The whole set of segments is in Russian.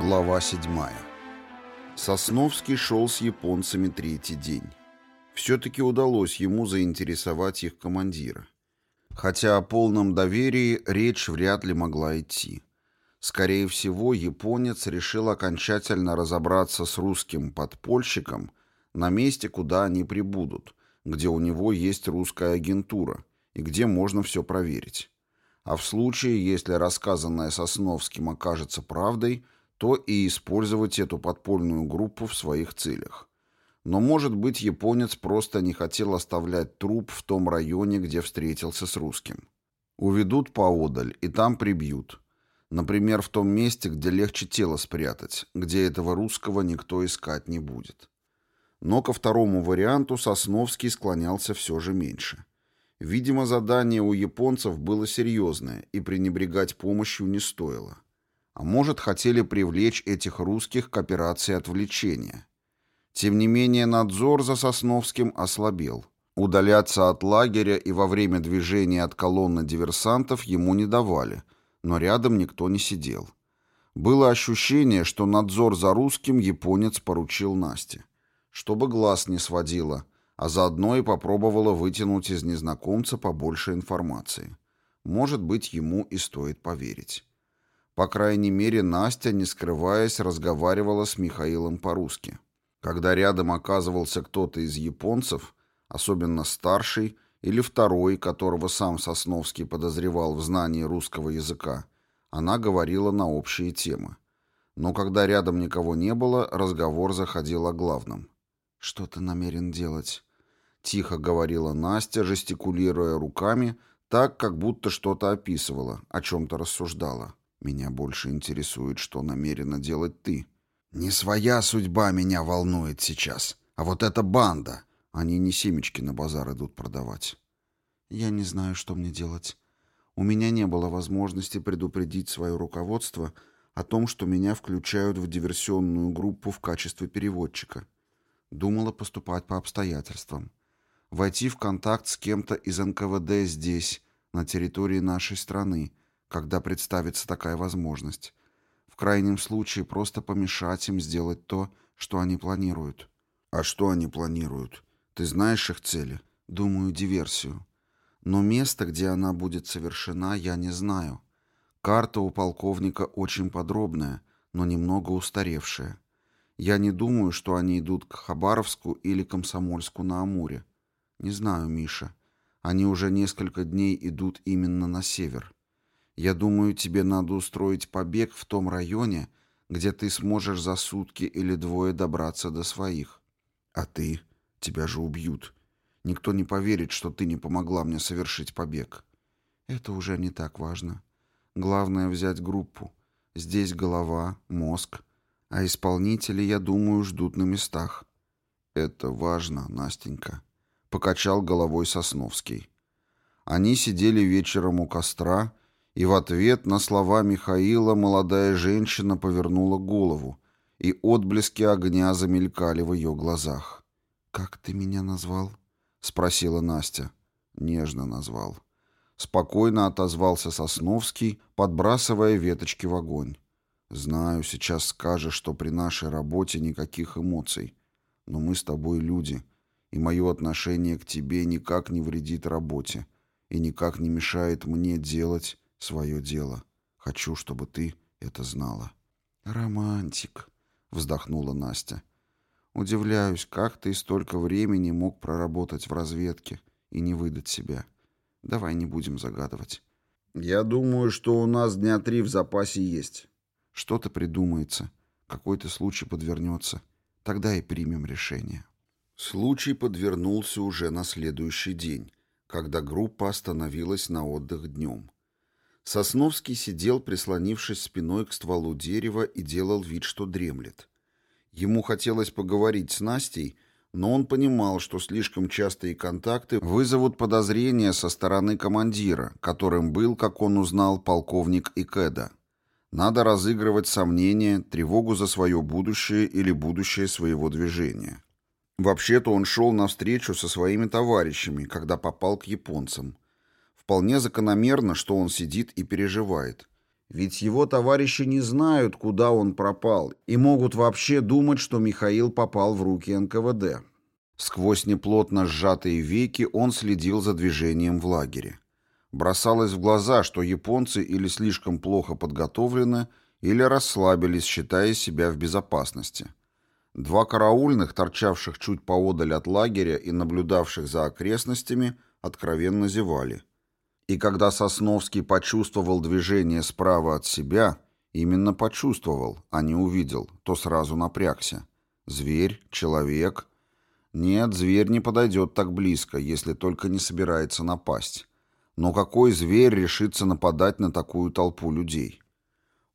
Глава 7. Сосновский шел с японцами третий день. Все-таки удалось ему заинтересовать их командира. Хотя о полном доверии речь вряд ли могла идти. Скорее всего, японец решил окончательно разобраться с русским подпольщиком на месте, куда они прибудут, где у него есть русская агентура и где можно все проверить. А в случае, если рассказанное Сосновским окажется правдой – то и использовать эту подпольную группу в своих целях. Но, может быть, японец просто не хотел оставлять труп в том районе, где встретился с русским. Уведут поодаль и там прибьют. Например, в том месте, где легче тело спрятать, где этого русского никто искать не будет. Но ко второму варианту Сосновский склонялся все же меньше. Видимо, задание у японцев было серьезное, и пренебрегать помощью не стоило. А может, хотели привлечь этих русских к операции отвлечения. Тем не менее, надзор за Сосновским ослабел. Удаляться от лагеря и во время движения от колонны диверсантов ему не давали, но рядом никто не сидел. Было ощущение, что надзор за русским японец поручил Насте. Чтобы глаз не сводила, а заодно и попробовала вытянуть из незнакомца побольше информации. Может быть, ему и стоит поверить. По крайней мере, Настя, не скрываясь, разговаривала с Михаилом по-русски. Когда рядом оказывался кто-то из японцев, особенно старший или второй, которого сам Сосновский подозревал в знании русского языка, она говорила на общие темы. Но когда рядом никого не было, разговор заходил о главном. «Что ты намерен делать?» Тихо говорила Настя, жестикулируя руками, так, как будто что-то описывала, о чем-то рассуждала. Меня больше интересует, что намерена делать ты. Не своя судьба меня волнует сейчас, а вот эта банда. Они не семечки на базар идут продавать. Я не знаю, что мне делать. У меня не было возможности предупредить свое руководство о том, что меня включают в диверсионную группу в качестве переводчика. Думала поступать по обстоятельствам. Войти в контакт с кем-то из НКВД здесь, на территории нашей страны, когда представится такая возможность. В крайнем случае просто помешать им сделать то, что они планируют. А что они планируют? Ты знаешь их цели? Думаю, диверсию. Но место, где она будет совершена, я не знаю. Карта у полковника очень подробная, но немного устаревшая. Я не думаю, что они идут к Хабаровску или Комсомольску на Амуре. Не знаю, Миша. Они уже несколько дней идут именно на север. Я думаю, тебе надо устроить побег в том районе, где ты сможешь за сутки или двое добраться до своих. А ты? Тебя же убьют. Никто не поверит, что ты не помогла мне совершить побег. Это уже не так важно. Главное взять группу. Здесь голова, мозг, а исполнители, я думаю, ждут на местах. Это важно, Настенька. Покачал головой Сосновский. Они сидели вечером у костра и в ответ на слова Михаила молодая женщина повернула голову, и отблески огня замелькали в ее глазах. «Как ты меня назвал?» — спросила Настя. Нежно назвал. Спокойно отозвался Сосновский, подбрасывая веточки в огонь. «Знаю, сейчас скажешь, что при нашей работе никаких эмоций. Но мы с тобой люди, и мое отношение к тебе никак не вредит работе и никак не мешает мне делать свое дело. Хочу, чтобы ты это знала». «Романтик», — вздохнула Настя. «Удивляюсь, как ты столько времени мог проработать в разведке и не выдать себя. Давай не будем загадывать». «Я думаю, что у нас дня три в запасе есть». «Что-то придумается. Какой-то случай подвернется. Тогда и примем решение». Случай подвернулся уже на следующий день, когда группа остановилась на отдых днем. Сосновский сидел, прислонившись спиной к стволу дерева и делал вид, что дремлет. Ему хотелось поговорить с Настей, но он понимал, что слишком частые контакты вызовут подозрения со стороны командира, которым был, как он узнал, полковник Икеда. Надо разыгрывать сомнения, тревогу за свое будущее или будущее своего движения. Вообще-то он шел навстречу со своими товарищами, когда попал к японцам. Вполне закономерно, что он сидит и переживает. Ведь его товарищи не знают, куда он пропал, и могут вообще думать, что Михаил попал в руки НКВД. Сквозь неплотно сжатые веки он следил за движением в лагере. Бросалось в глаза, что японцы или слишком плохо подготовлены, или расслабились, считая себя в безопасности. Два караульных, торчавших чуть поодаль от лагеря и наблюдавших за окрестностями, откровенно зевали. И когда Сосновский почувствовал движение справа от себя, именно почувствовал, а не увидел, то сразу напрягся. Зверь, человек. Нет, зверь не подойдет так близко, если только не собирается напасть. Но какой зверь решится нападать на такую толпу людей?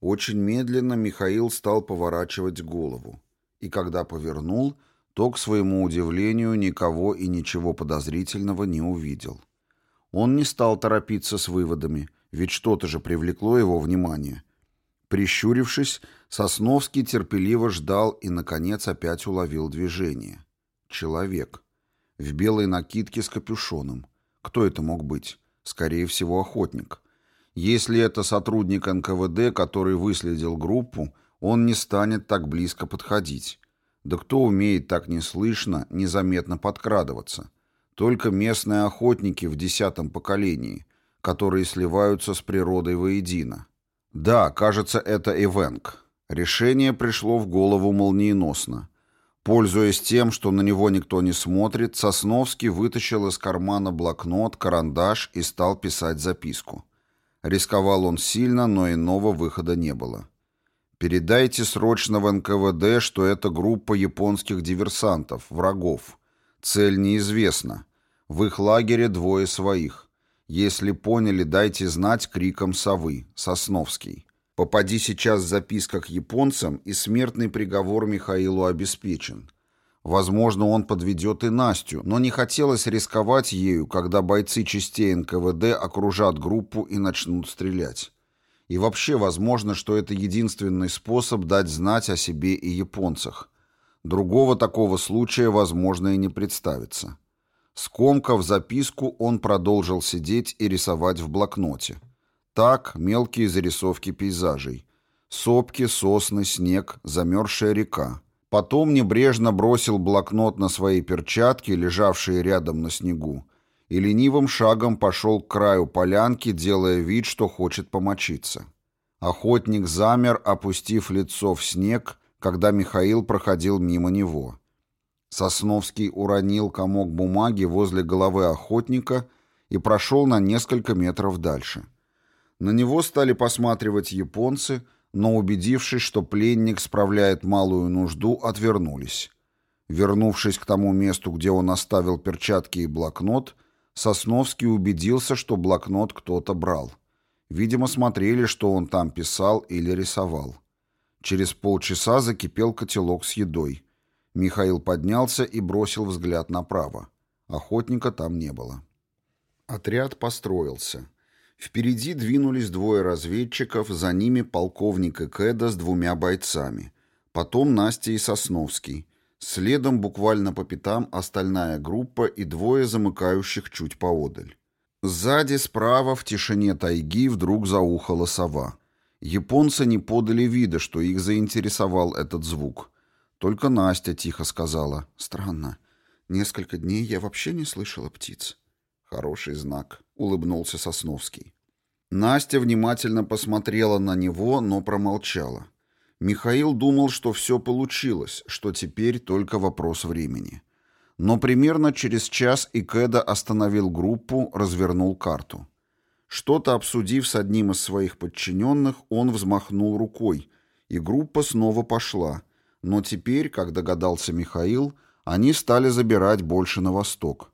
Очень медленно Михаил стал поворачивать голову. И когда повернул, то, к своему удивлению, никого и ничего подозрительного не увидел. Он не стал торопиться с выводами, ведь что-то же привлекло его внимание. Прищурившись, Сосновский терпеливо ждал и, наконец, опять уловил движение. Человек. В белой накидке с капюшоном. Кто это мог быть? Скорее всего, охотник. Если это сотрудник НКВД, который выследил группу, он не станет так близко подходить. Да кто умеет так неслышно, незаметно подкрадываться? Только местные охотники в десятом поколении, которые сливаются с природой воедино. Да, кажется, это Эвенг. Решение пришло в голову молниеносно. Пользуясь тем, что на него никто не смотрит, Сосновский вытащил из кармана блокнот, карандаш и стал писать записку. Рисковал он сильно, но иного выхода не было. «Передайте срочно в НКВД, что это группа японских диверсантов, врагов. Цель неизвестна. В их лагере двое своих. Если поняли, дайте знать криком совы. Сосновский. Попади сейчас записка к японцам, и смертный приговор Михаилу обеспечен. Возможно, он подведет и Настю, но не хотелось рисковать ею, когда бойцы частей НКВД окружат группу и начнут стрелять. И вообще возможно, что это единственный способ дать знать о себе и японцах. Другого такого случая, возможно, и не представится. Скомкав записку, он продолжил сидеть и рисовать в блокноте. Так, мелкие зарисовки пейзажей. Сопки, сосны, снег, замерзшая река. Потом небрежно бросил блокнот на свои перчатки, лежавшие рядом на снегу, и ленивым шагом пошел к краю полянки, делая вид, что хочет помочиться. Охотник замер, опустив лицо в снег, когда Михаил проходил мимо него. Сосновский уронил комок бумаги возле головы охотника и прошел на несколько метров дальше. На него стали посматривать японцы, но, убедившись, что пленник справляет малую нужду, отвернулись. Вернувшись к тому месту, где он оставил перчатки и блокнот, Сосновский убедился, что блокнот кто-то брал. Видимо, смотрели, что он там писал или рисовал. Через полчаса закипел котелок с едой. Михаил поднялся и бросил взгляд направо. Охотника там не было. Отряд построился. Впереди двинулись двое разведчиков, за ними полковник Экеда с двумя бойцами. Потом Настя и Сосновский. Следом буквально по пятам остальная группа и двое замыкающих чуть поодаль. Сзади, справа, в тишине тайги вдруг заухала сова. Японцы не подали вида, что их заинтересовал этот звук. Только Настя тихо сказала. «Странно. Несколько дней я вообще не слышала птиц». «Хороший знак», — улыбнулся Сосновский. Настя внимательно посмотрела на него, но промолчала. Михаил думал, что все получилось, что теперь только вопрос времени. Но примерно через час Икеда остановил группу, развернул карту. Что-то обсудив с одним из своих подчиненных, он взмахнул рукой, и группа снова пошла, но теперь, как догадался Михаил, они стали забирать больше на восток.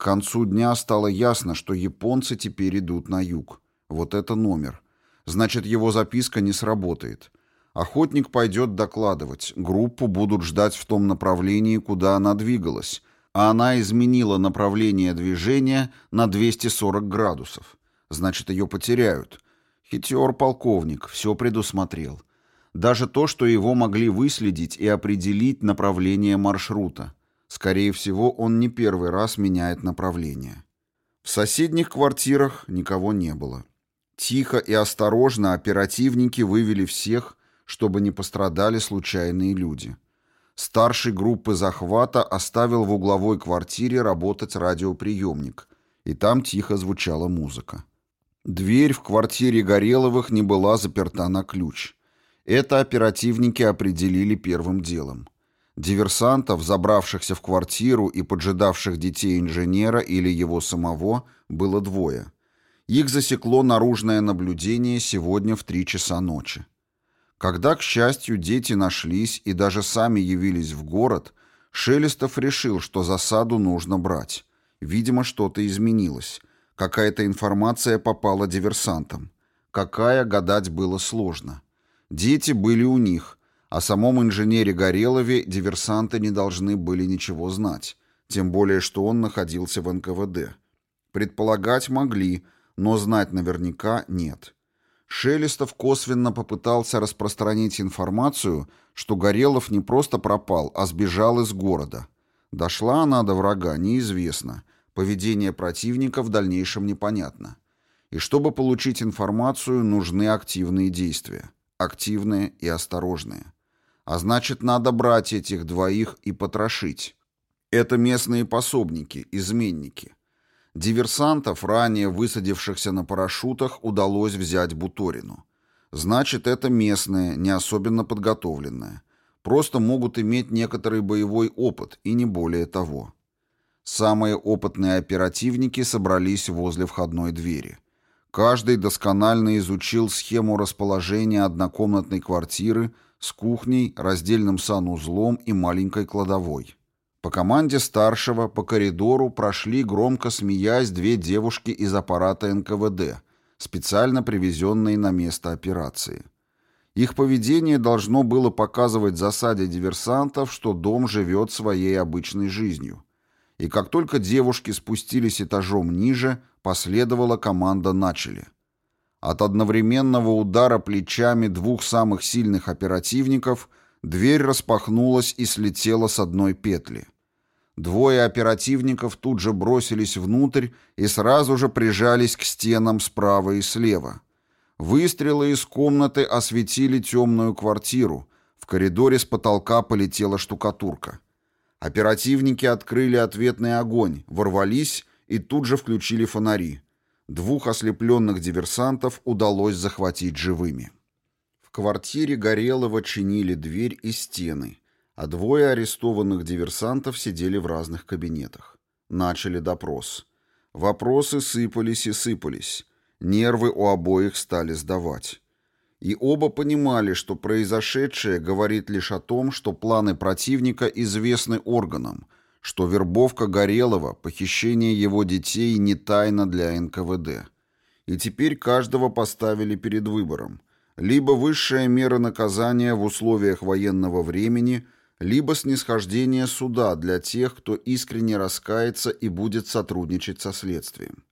К концу дня стало ясно, что японцы теперь идут на юг. Вот это номер. Значит, его записка не сработает. Охотник пойдет докладывать. Группу будут ждать в том направлении, куда она двигалась. А она изменила направление движения на 240 градусов. Значит, ее потеряют. Хитер полковник, все предусмотрел. Даже то, что его могли выследить и определить направление маршрута. Скорее всего, он не первый раз меняет направление. В соседних квартирах никого не было. Тихо и осторожно оперативники вывели всех, чтобы не пострадали случайные люди. Старший группы захвата оставил в угловой квартире работать радиоприемник, и там тихо звучала музыка. Дверь в квартире Гореловых не была заперта на ключ. Это оперативники определили первым делом. Диверсантов, забравшихся в квартиру и поджидавших детей инженера или его самого, было двое. Их засекло наружное наблюдение сегодня в три часа ночи. Когда, к счастью, дети нашлись и даже сами явились в город, Шелестов решил, что засаду нужно брать. Видимо, что-то изменилось. Какая-то информация попала диверсантам. Какая, гадать было сложно. Дети были у них, о самом инженере Горелове диверсанты не должны были ничего знать, тем более, что он находился в НКВД. Предполагать могли, но знать наверняка нет. Шелестов косвенно попытался распространить информацию, что Горелов не просто пропал, а сбежал из города. Дошла она до врага, неизвестно. Поведение противника в дальнейшем непонятно. И чтобы получить информацию, нужны активные действия. Активные и осторожные. А значит, надо брать этих двоих и потрошить. Это местные пособники, изменники. Диверсантов, ранее высадившихся на парашютах, удалось взять Буторину. Значит, это местные, не особенно подготовленные. Просто могут иметь некоторый боевой опыт, и не более того. Самые опытные оперативники собрались возле входной двери. Каждый досконально изучил схему расположения однокомнатной квартиры с кухней, раздельным санузлом и маленькой кладовой. По команде старшего по коридору прошли, громко смеясь, две девушки из аппарата НКВД, специально привезенные на место операции. Их поведение должно было показывать засаде диверсантов, что дом живет своей обычной жизнью. И как только девушки спустились этажом ниже, последовала команда «Начали». От одновременного удара плечами двух самых сильных оперативников – Дверь распахнулась и слетела с одной петли. Двое оперативников тут же бросились внутрь и сразу же прижались к стенам справа и слева. Выстрелы из комнаты осветили темную квартиру. В коридоре с потолка полетела штукатурка. Оперативники открыли ответный огонь, ворвались и тут же включили фонари. Двух ослепленных диверсантов удалось захватить живыми. В квартире Горелого чинили дверь и стены, а двое арестованных диверсантов сидели в разных кабинетах. Начали допрос. Вопросы сыпались и сыпались. Нервы у обоих стали сдавать. И оба понимали, что произошедшее говорит лишь о том, что планы противника известны органам, что вербовка Горелого, похищение его детей не тайна для НКВД. И теперь каждого поставили перед выбором – либо высшая мера наказания в условиях военного времени, либо снисхождение суда для тех, кто искренне раскается и будет сотрудничать со следствием.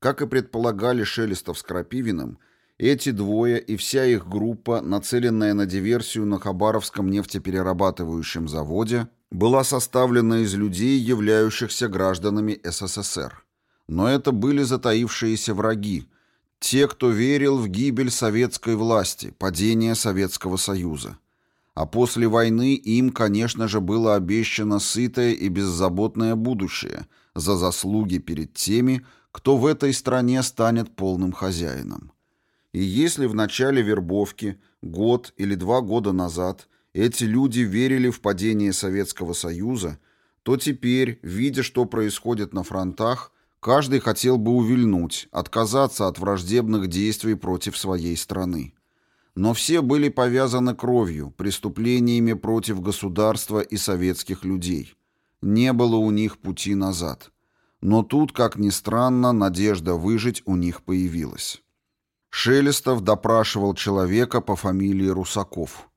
Как и предполагали Шелестов с Крапивиным, эти двое и вся их группа, нацеленная на диверсию на Хабаровском нефтеперерабатывающем заводе, была составлена из людей, являющихся гражданами СССР. Но это были затаившиеся враги, те, кто верил в гибель советской власти, падение Советского Союза. А после войны им, конечно же, было обещано сытое и беззаботное будущее за заслуги перед теми, кто в этой стране станет полным хозяином. И если в начале вербовки, год или два года назад, эти люди верили в падение Советского Союза, то теперь, видя, что происходит на фронтах, Каждый хотел бы увильнуть, отказаться от враждебных действий против своей страны. Но все были повязаны кровью, преступлениями против государства и советских людей. Не было у них пути назад. Но тут, как ни странно, надежда выжить у них появилась. Шелестов допрашивал человека по фамилии Русаков.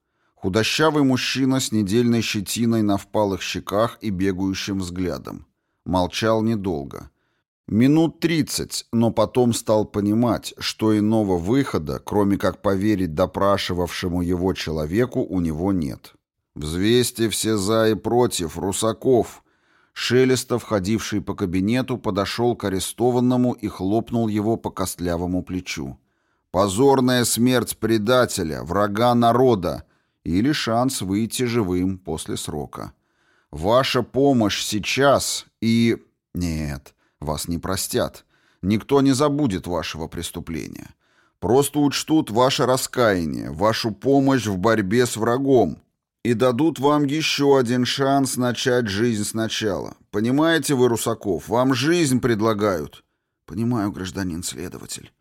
Худощавый мужчина с недельной щетиной на впалых щеках и бегающим взглядом. Молчал недолго. Минут тридцать, но потом стал понимать, что иного выхода, кроме как поверить допрашивавшему его человеку, у него нет. «Взвесьте все за и против, Русаков», Шелестов, ходивший по кабинету, подошел к арестованному и хлопнул его по костлявому плечу. «Позорная смерть предателя, врага народа или шанс выйти живым после срока. Ваша помощь сейчас и... Нет, вас не простят. Никто не забудет вашего преступления. Просто учтут ваше раскаяние, вашу помощь в борьбе с врагом и дадут вам еще один шанс начать жизнь сначала. Понимаете вы, Русаков, вам жизнь предлагают. Понимаю, гражданин следователь.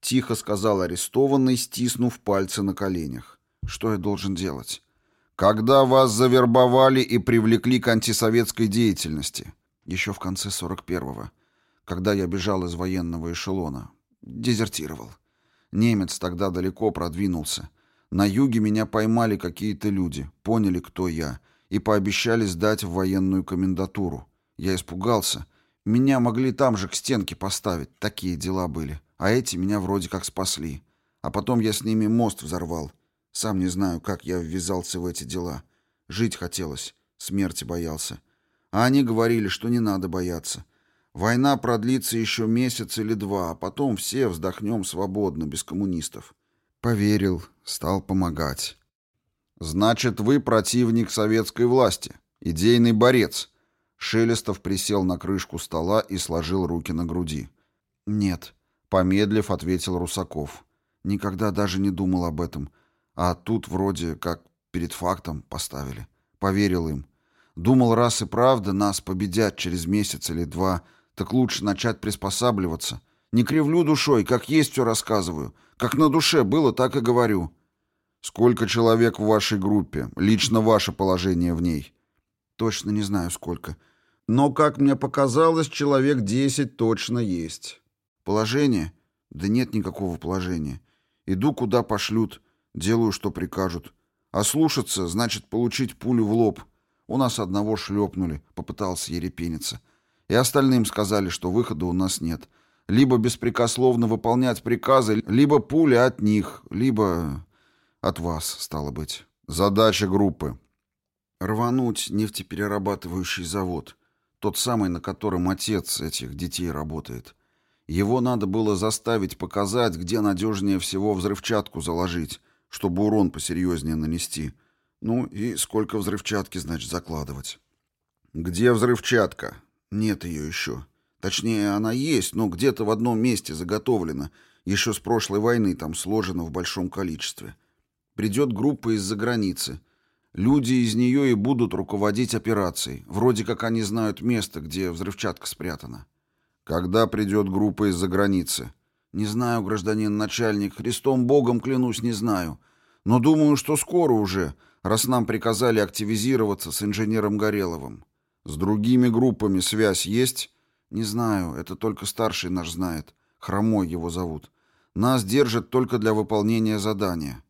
Тихо сказал арестованный, стиснув пальцы на коленях. Что я должен делать? Когда вас завербовали и привлекли к антисоветской деятельности? Еще в конце 41-го, когда я бежал из военного эшелона. Дезертировал. Немец тогда далеко продвинулся. На юге меня поймали какие-то люди, поняли, кто я, и пообещали сдать в военную комендатуру. Я испугался. Меня могли там же к стенке поставить, такие дела были. А эти меня вроде как спасли. А потом я с ними мост взорвал. Сам не знаю, как я ввязался в эти дела. Жить хотелось, смерти боялся. А они говорили, что не надо бояться. Война продлится еще месяц или два, а потом все вздохнем свободно, без коммунистов. Поверил, стал помогать. Значит, вы противник советской власти, идейный борец. Шелестов присел на крышку стола и сложил руки на груди. Нет, помедлив, ответил Русаков. Никогда даже не думал об этом. А тут вроде как перед фактом поставили. Поверил им. Думал, раз и правда нас победят через месяц или два — так лучше начать приспосабливаться. Не кривлю душой, как есть все рассказываю. Как на душе было, так и говорю. Сколько человек в вашей группе? Лично ваше положение в ней? Точно не знаю, сколько. Но, как мне показалось, человек десять точно есть. Положение? Да нет никакого положения. Иду, куда пошлют. Делаю, что прикажут. А слушаться, значит, получить пулю в лоб. У нас одного шлепнули, попытался ерепениться. И остальным сказали, что выхода у нас нет. Либо беспрекословно выполнять приказы, либо пуля от них, либо от вас, стало быть. Задача группы. Рвануть нефтеперерабатывающий завод. Тот самый, на котором отец этих детей работает. Его надо было заставить показать, где надежнее всего взрывчатку заложить, чтобы урон посерьезнее нанести. Ну и сколько взрывчатки, значит, закладывать. «Где взрывчатка?» Нет ее еще. Точнее, она есть, но где-то в одном месте заготовлена. Еще с прошлой войны там сложено в большом количестве. Придет группа из-за границы. Люди из нее и будут руководить операцией. Вроде как они знают место, где взрывчатка спрятана. Когда придет группа из-за границы? Не знаю, гражданин начальник. Христом Богом клянусь, не знаю. Но думаю, что скоро уже, раз нам приказали активизироваться с инженером Гореловым. С другими группами связь есть? Не знаю, это только старший наш знает. Хромой его зовут. Нас держат только для выполнения задания.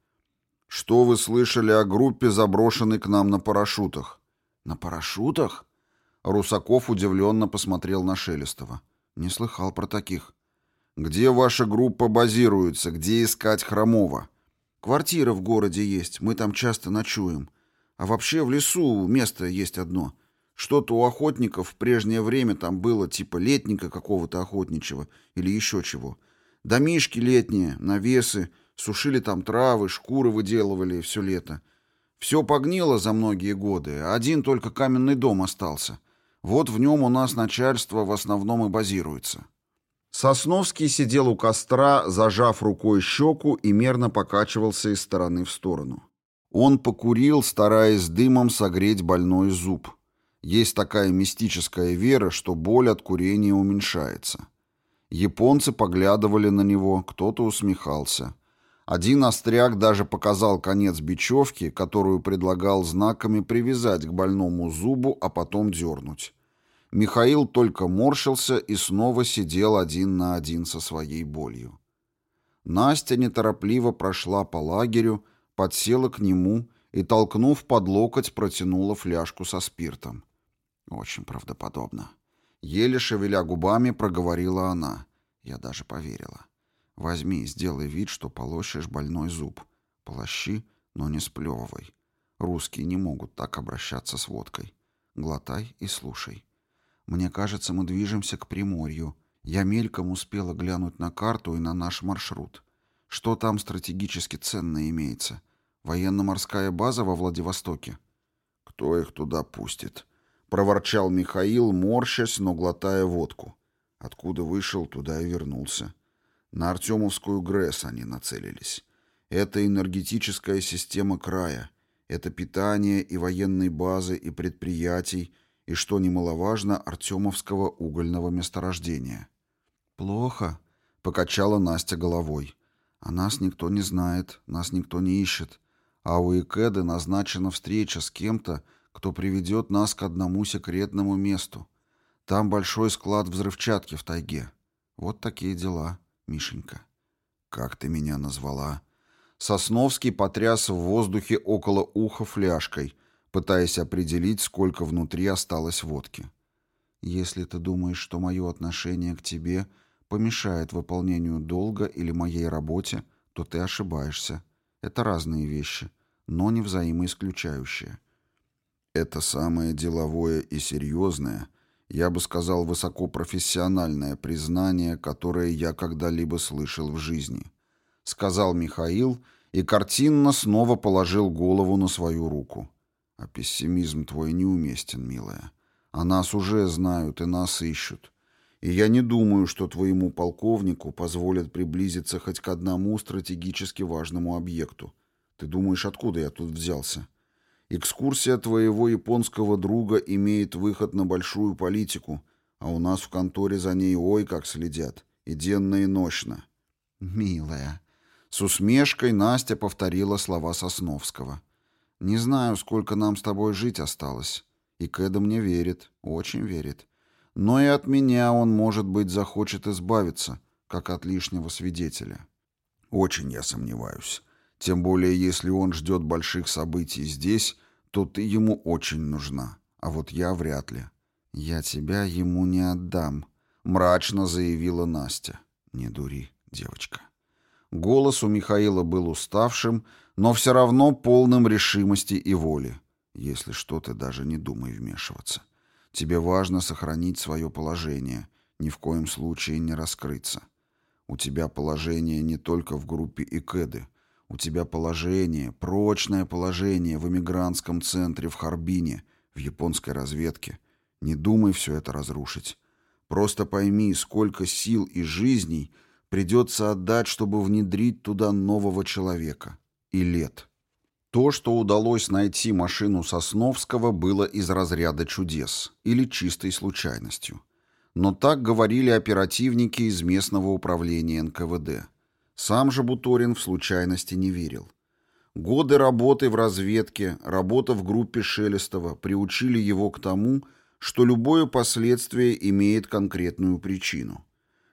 Что вы слышали о группе, заброшенной к нам на парашютах? На парашютах? Русаков удивленно посмотрел на Шелестова. Не слыхал про таких. Где ваша группа базируется? Где искать Хромова? Квартира в городе есть, мы там часто ночуем. А вообще в лесу место есть одно — что-то у охотников в прежнее время там было, типа летника какого-то охотничьего или еще чего. Домишки летние, навесы, сушили там травы, шкуры выделывали все лето. Все погнило за многие годы, один только каменный дом остался. Вот в нем у нас начальство в основном и базируется. Сосновский сидел у костра, зажав рукой щеку и мерно покачивался из стороны в сторону. Он покурил, стараясь дымом согреть больной зуб. Есть такая мистическая вера, что боль от курения уменьшается. Японцы поглядывали на него, кто-то усмехался. Один остряк даже показал конец бечевки, которую предлагал знаками привязать к больному зубу, а потом дернуть. Михаил только морщился и снова сидел один на один со своей болью. Настя неторопливо прошла по лагерю, подсела к нему и, толкнув под локоть, протянула фляжку со спиртом. Очень правдоподобно. Еле шевеля губами, проговорила она. Я даже поверила. Возьми и сделай вид, что полощешь больной зуб. Полощи, но не сплевывай. Русские не могут так обращаться с водкой. Глотай и слушай. Мне кажется, мы движемся к Приморью. Я мельком успела глянуть на карту и на наш маршрут. Что там стратегически ценное имеется? Военно-морская база во Владивостоке? Кто их туда пустит? Проворчал Михаил, морщась, но глотая водку. Откуда вышел, туда и вернулся. На Артемовскую ГРЭС они нацелились. Это энергетическая система края. Это питание и военной базы, и предприятий, и, что немаловажно, Артемовского угольного месторождения. «Плохо», — покачала Настя головой. «О нас никто не знает, нас никто не ищет. А у Икеды назначена встреча с кем-то, кто приведет нас к одному секретному месту. Там большой склад взрывчатки в тайге. Вот такие дела, Мишенька». «Как ты меня назвала?» Сосновский потряс в воздухе около уха фляжкой, пытаясь определить, сколько внутри осталось водки. «Если ты думаешь, что мое отношение к тебе помешает выполнению долга или моей работе, то ты ошибаешься. Это разные вещи, но не взаимоисключающие». «Это самое деловое и серьезное, я бы сказал, высокопрофессиональное признание, которое я когда-либо слышал в жизни» сказал Михаил и картинно снова положил голову на свою руку. А пессимизм твой неуместен, милая. А нас уже знают и нас ищут. И я не думаю, что твоему полковнику позволят приблизиться хоть к одному стратегически важному объекту. Ты думаешь, откуда я тут взялся? Экскурсия твоего японского друга имеет выход на большую политику, а у нас в конторе за ней ой как следят, и денно, и нощно. Милая, с усмешкой Настя повторила слова Сосновского. «Не знаю, сколько нам с тобой жить осталось. И Кэда мне верит, очень верит. Но и от меня он, может быть, захочет избавиться, как от лишнего свидетеля». «Очень я сомневаюсь. Тем более, если он ждет больших событий здесь, то ты ему очень нужна. А вот я вряд ли». «Я тебя ему не отдам», — мрачно заявила Настя. «Не дури, девочка». Голос у Михаила был уставшим, но все равно полным решимости и воли. Если что, ты даже не думай вмешиваться. Тебе важно сохранить свое положение, ни в коем случае не раскрыться. У тебя положение не только в группе Икеды. У тебя положение, прочное положение в эмигрантском центре в Харбине, в японской разведке. Не думай все это разрушить. Просто пойми, сколько сил и жизней – придется отдать, чтобы внедрить туда нового человека. И лет. То, что удалось найти машину Сосновского, было из разряда чудес или чистой случайностью. Но так говорили оперативники из местного управления НКВД. Сам же Буторин в случайности не верил. Годы работы в разведке, работа в группе Шелестова приучили его к тому, что любое последствие имеет конкретную причину.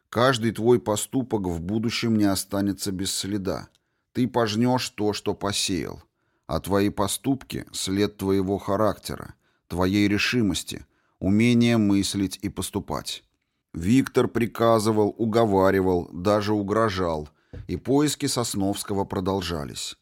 Каждый твой поступок в будущем не останется без следа. Ты пожнешь то, что посеял. А твои поступки — след твоего характера, твоей решимости, умения мыслить и поступать. Виктор приказывал, уговаривал, даже угрожал, и поиски Сосновского продолжались.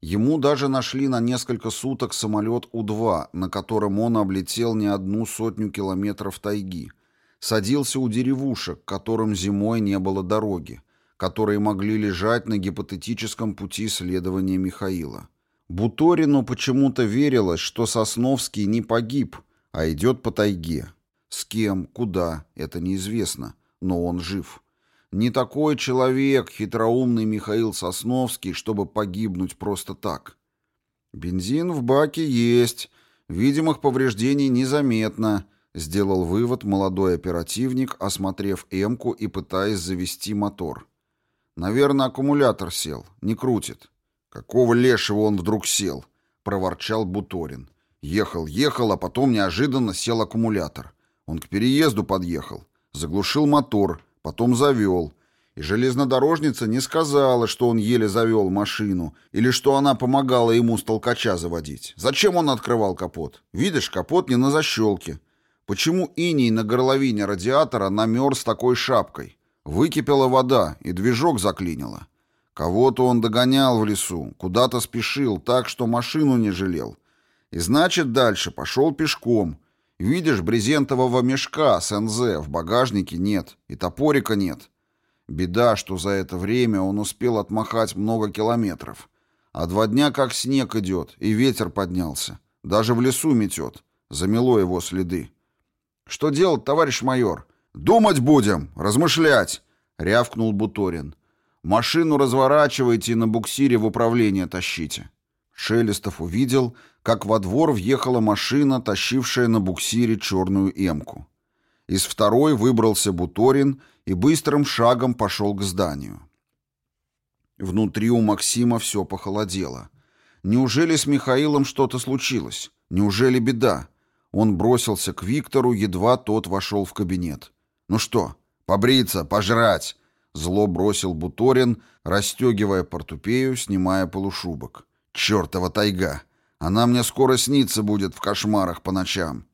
Ему даже нашли на несколько суток самолет У-2, на котором он облетел не одну сотню километров тайги — садился у деревушек, которым зимой не было дороги, которые могли лежать на гипотетическом пути следования Михаила. Буторину почему-то верилось, что Сосновский не погиб, а идет по тайге. С кем, куда, это неизвестно, но он жив. Не такой человек, хитроумный Михаил Сосновский, чтобы погибнуть просто так. Бензин в баке есть, видимых повреждений незаметно, Сделал вывод молодой оперативник, осмотрев «Эмку» и пытаясь завести мотор. «Наверное, аккумулятор сел. Не крутит». «Какого лешего он вдруг сел?» — проворчал Буторин. «Ехал, ехал, а потом неожиданно сел аккумулятор. Он к переезду подъехал. Заглушил мотор, потом завел. И железнодорожница не сказала, что он еле завел машину, или что она помогала ему с толкача заводить. Зачем он открывал капот? Видишь, капот не на защелке. Почему иней на горловине радиатора намерз такой шапкой? Выкипела вода, и движок заклинило. Кого-то он догонял в лесу, куда-то спешил, так что машину не жалел. И значит, дальше пошел пешком. Видишь, брезентового мешка с НЗ в багажнике нет, и топорика нет. Беда, что за это время он успел отмахать много километров. А два дня как снег идет, и ветер поднялся. Даже в лесу метет. Замело его следы. «Что делать, товарищ майор?» «Думать будем, размышлять!» — рявкнул Буторин. «Машину разворачивайте и на буксире в управление тащите». Шелестов увидел, как во двор въехала машина, тащившая на буксире черную эмку. Из второй выбрался Буторин и быстрым шагом пошел к зданию. Внутри у Максима все похолодело. Неужели с Михаилом что-то случилось? Неужели беда? Он бросился к Виктору, едва тот вошел в кабинет. «Ну что, побриться, пожрать!» Зло бросил Буторин, расстегивая портупею, снимая полушубок. «Чертова тайга! Она мне скоро снится будет в кошмарах по ночам!»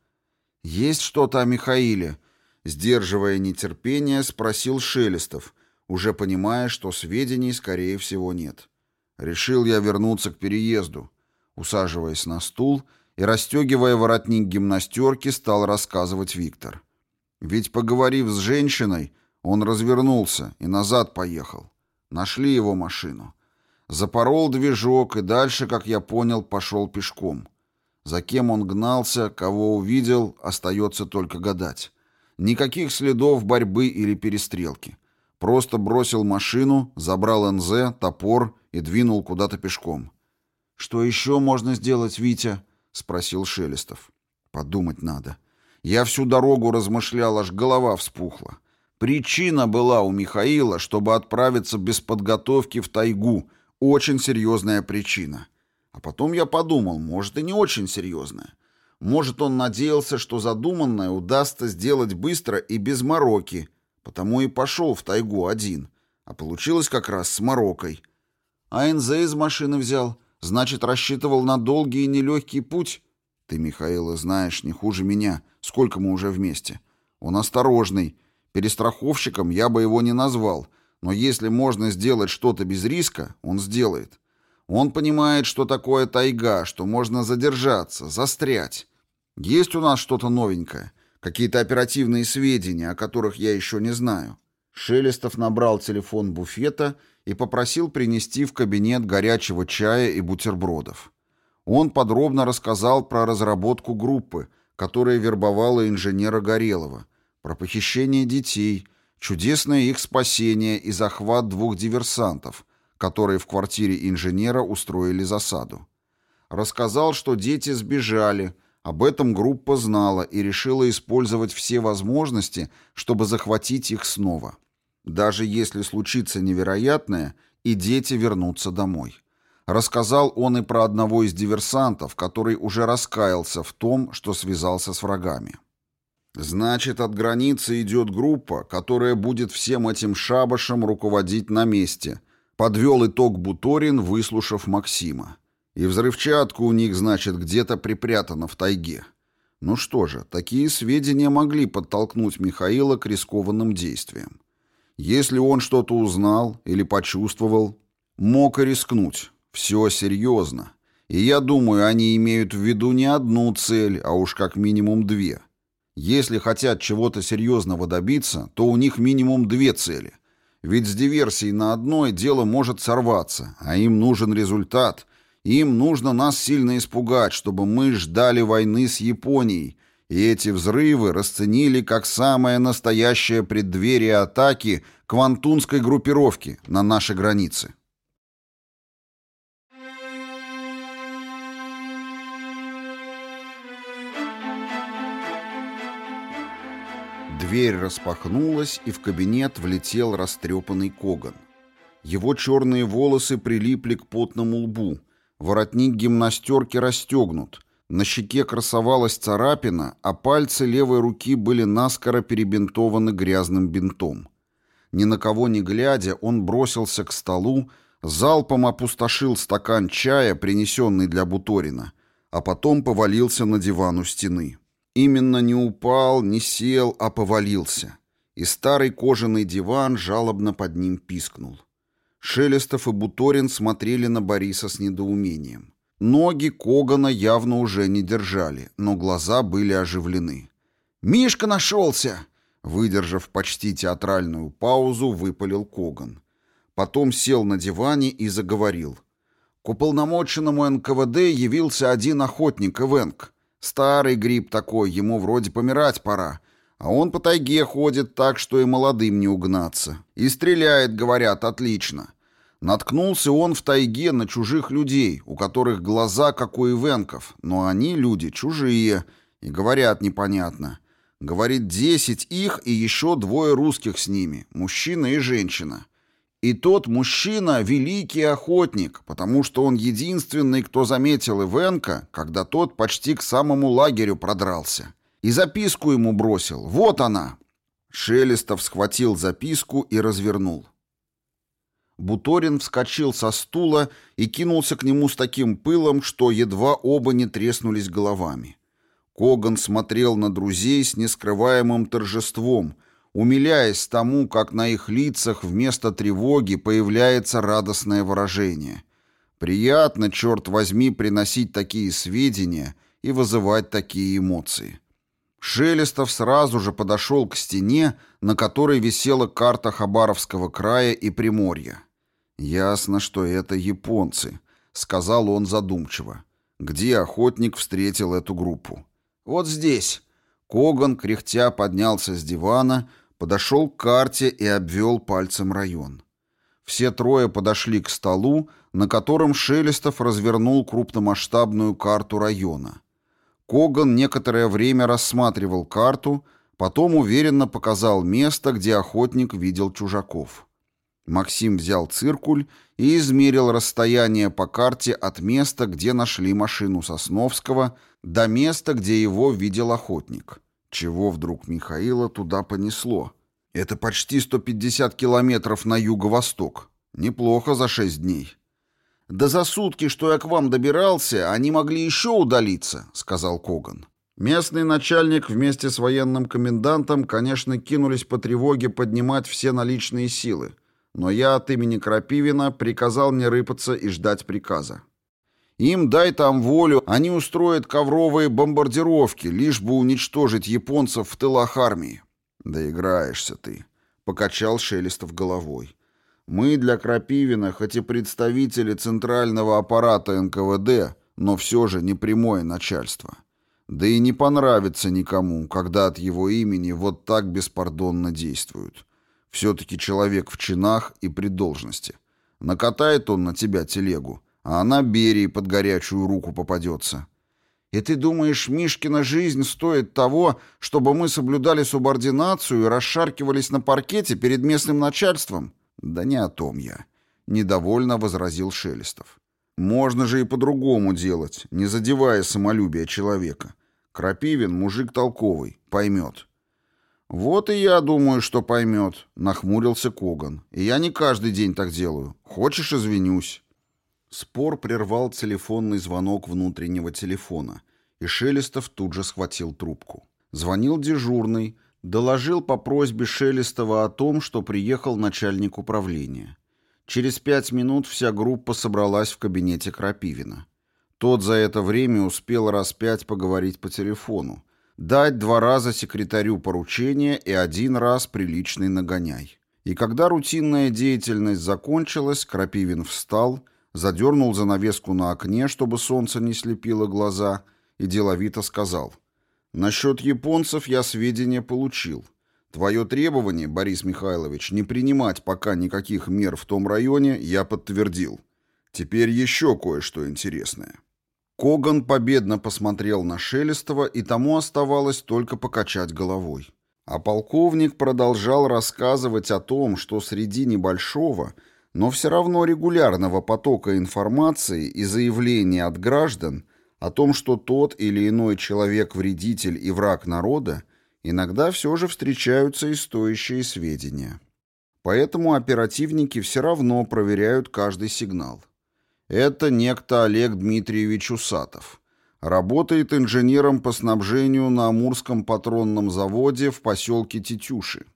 «Есть что-то о Михаиле?» Сдерживая нетерпение, спросил Шелестов, уже понимая, что сведений, скорее всего, нет. Решил я вернуться к переезду. Усаживаясь на стул и расстегивая воротник гимнастерки, стал рассказывать Виктор. Ведь, поговорив с женщиной, он развернулся и назад поехал. Нашли его машину. Запорол движок и дальше, как я понял, пошел пешком. За кем он гнался, кого увидел, остается только гадать. Никаких следов борьбы или перестрелки. Просто бросил машину, забрал НЗ, топор и двинул куда-то пешком. «Что еще можно сделать, Витя?» — спросил Шелестов. «Подумать надо. Я всю дорогу размышлял, аж голова вспухла. Причина была у Михаила, чтобы отправиться без подготовки в тайгу. Очень серьезная причина. А потом я подумал, может, и не очень серьезная. Может, он надеялся, что задуманное удастся сделать быстро и без мороки, потому и пошел в тайгу один, а получилось как раз с морокой. А НЗ из машины взял, значит, рассчитывал на долгий и нелегкий путь. Ты, Михаила, знаешь не хуже меня, сколько мы уже вместе. Он осторожный. Перестраховщиком я бы его не назвал, но если можно сделать что-то без риска, он сделает. Он понимает, что такое тайга, что можно задержаться, застрять. Есть у нас что-то новенькое, какие-то оперативные сведения, о которых я еще не знаю. Шелестов набрал телефон буфета и попросил принести в кабинет горячего чая и бутербродов. Он подробно рассказал про разработку группы, которая вербовала инженера Горелова, про похищение детей, чудесное их спасение и захват двух диверсантов, которые в квартире инженера устроили засаду. Рассказал, что дети сбежали, об этом группа знала и решила использовать все возможности, чтобы захватить их снова. Даже если случится невероятное, и дети вернутся домой. Рассказал он и про одного из диверсантов, который уже раскаялся в том, что связался с врагами. Значит, от границы идет группа, которая будет всем этим шабашем руководить на месте, Подвел итог Буторин, выслушав Максима. И взрывчатка у них, значит, где-то припрятана в тайге. Ну что же, такие сведения могли подтолкнуть Михаила к рискованным действиям. Если он что-то узнал или почувствовал, мог и рискнуть. Все серьезно. И я думаю, они имеют в виду не одну цель, а уж как минимум две. Если хотят чего-то серьезного добиться, то у них минимум две цели — ведь с диверсией на одной дело может сорваться, а им нужен результат. Им нужно нас сильно испугать, чтобы мы ждали войны с Японией, и эти взрывы расценили как самое настоящее преддверие атаки квантунской группировки на наши границы. Дверь распахнулась, и в кабинет влетел растрепанный Коган. Его черные волосы прилипли к потному лбу, воротник гимнастерки расстегнут, на щеке красовалась царапина, а пальцы левой руки были наскоро перебинтованы грязным бинтом. Ни на кого не глядя, он бросился к столу, залпом опустошил стакан чая, принесенный для Буторина, а потом повалился на диван у стены. Именно не упал, не сел, а повалился. И старый кожаный диван жалобно под ним пискнул. Шелестов и Буторин смотрели на Бориса с недоумением. Ноги Когана явно уже не держали, но глаза были оживлены. «Мишка нашелся!» Выдержав почти театральную паузу, выпалил Коган. Потом сел на диване и заговорил. К уполномоченному НКВД явился один охотник Ивенк. Старый гриб такой, ему вроде помирать пора. А он по тайге ходит так, что и молодым не угнаться. И стреляет, говорят, отлично. Наткнулся он в тайге на чужих людей, у которых глаза, как у ивенков, но они люди чужие и говорят непонятно. Говорит, десять их и еще двое русских с ними, мужчина и женщина. И тот мужчина — великий охотник, потому что он единственный, кто заметил Ивенка, когда тот почти к самому лагерю продрался. И записку ему бросил. Вот она. Шелестов схватил записку и развернул. Буторин вскочил со стула и кинулся к нему с таким пылом, что едва оба не треснулись головами. Коган смотрел на друзей с нескрываемым торжеством, умиляясь тому, как на их лицах вместо тревоги появляется радостное выражение. Приятно, черт возьми, приносить такие сведения и вызывать такие эмоции. Шелестов сразу же подошел к стене, на которой висела карта Хабаровского края и Приморья. «Ясно, что это японцы», — сказал он задумчиво. «Где охотник встретил эту группу?» «Вот здесь». Коган, кряхтя, поднялся с дивана, подошел к карте и обвел пальцем район. Все трое подошли к столу, на котором Шелестов развернул крупномасштабную карту района. Коган некоторое время рассматривал карту, потом уверенно показал место, где охотник видел чужаков. Максим взял циркуль и измерил расстояние по карте от места, где нашли машину Сосновского, до места, где его видел охотник. Чего вдруг Михаила туда понесло? Это почти 150 километров на юго-восток. Неплохо за шесть дней. «Да за сутки, что я к вам добирался, они могли еще удалиться», — сказал Коган. Местный начальник вместе с военным комендантом, конечно, кинулись по тревоге поднимать все наличные силы — но я от имени Крапивина приказал мне рыпаться и ждать приказа. Им дай там волю, они устроят ковровые бомбардировки, лишь бы уничтожить японцев в тылах армии. Да играешься ты, покачал Шелестов головой. Мы для Крапивина, хоть и представители центрального аппарата НКВД, но все же не прямое начальство. Да и не понравится никому, когда от его имени вот так беспардонно действуют. Все-таки человек в чинах и при должности. Накатает он на тебя телегу, а она Берии под горячую руку попадется. И ты думаешь, Мишкина жизнь стоит того, чтобы мы соблюдали субординацию и расшаркивались на паркете перед местным начальством? Да не о том я. Недовольно возразил Шелестов. Можно же и по-другому делать, не задевая самолюбие человека. Крапивин мужик толковый, поймет. «Вот и я думаю, что поймет», — нахмурился Коган. «И я не каждый день так делаю. Хочешь, извинюсь». Спор прервал телефонный звонок внутреннего телефона, и Шелестов тут же схватил трубку. Звонил дежурный, доложил по просьбе Шелестова о том, что приехал начальник управления. Через пять минут вся группа собралась в кабинете Крапивина. Тот за это время успел раз пять поговорить по телефону, дать два раза секретарю поручение и один раз приличный нагоняй. И когда рутинная деятельность закончилась, Крапивин встал, задернул занавеску на окне, чтобы солнце не слепило глаза, и деловито сказал. «Насчет японцев я сведения получил. Твое требование, Борис Михайлович, не принимать пока никаких мер в том районе, я подтвердил. Теперь еще кое-что интересное». Коган победно посмотрел на Шелестова, и тому оставалось только покачать головой. А полковник продолжал рассказывать о том, что среди небольшого, но все равно регулярного потока информации и заявлений от граждан о том, что тот или иной человек вредитель и враг народа, иногда все же встречаются и стоящие сведения. Поэтому оперативники все равно проверяют каждый сигнал. Это некто Олег Дмитриевич Усатов. Работает инженером по снабжению на Амурском патронном заводе в поселке Тетюши.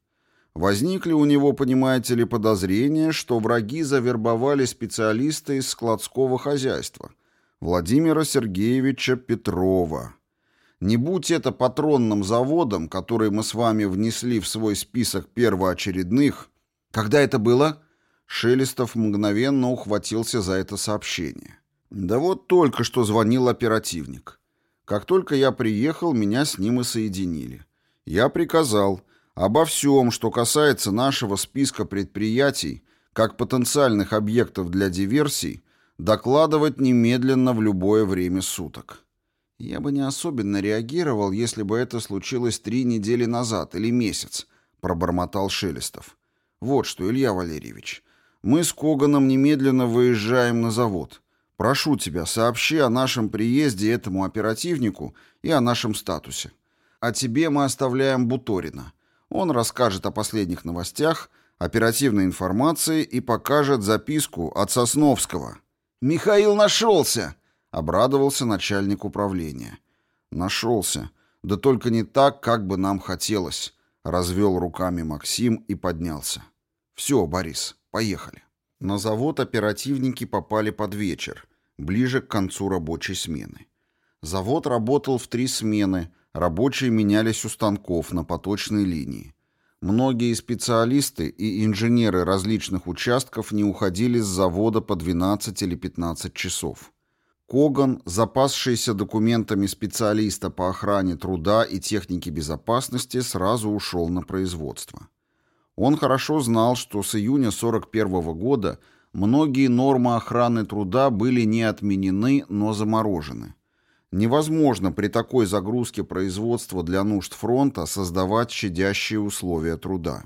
Возникли у него, понимаете ли, подозрения, что враги завербовали специалиста из складского хозяйства. Владимира Сергеевича Петрова. Не будь это патронным заводом, который мы с вами внесли в свой список первоочередных... Когда это было? Шелестов мгновенно ухватился за это сообщение. Да вот только что звонил оперативник. Как только я приехал, меня с ним и соединили. Я приказал обо всем, что касается нашего списка предприятий, как потенциальных объектов для диверсий, докладывать немедленно в любое время суток. Я бы не особенно реагировал, если бы это случилось три недели назад или месяц, пробормотал Шелестов. Вот что, Илья Валерьевич, мы с Коганом немедленно выезжаем на завод. Прошу тебя, сообщи о нашем приезде этому оперативнику и о нашем статусе. А тебе мы оставляем Буторина. Он расскажет о последних новостях, оперативной информации и покажет записку от Сосновского. «Михаил нашелся!» Обрадовался начальник управления. Нашелся. Да только не так, как бы нам хотелось. Развел руками Максим и поднялся. Все, Борис, поехали. На завод оперативники попали под вечер, ближе к концу рабочей смены. Завод работал в три смены, рабочие менялись у станков на поточной линии. Многие специалисты и инженеры различных участков не уходили с завода по 12 или 15 часов. Коган, запасшийся документами специалиста по охране труда и технике безопасности, сразу ушел на производство. Он хорошо знал, что с июня 1941 года многие нормы охраны труда были не отменены, но заморожены. Невозможно при такой загрузке производства для нужд фронта создавать щадящие условия труда.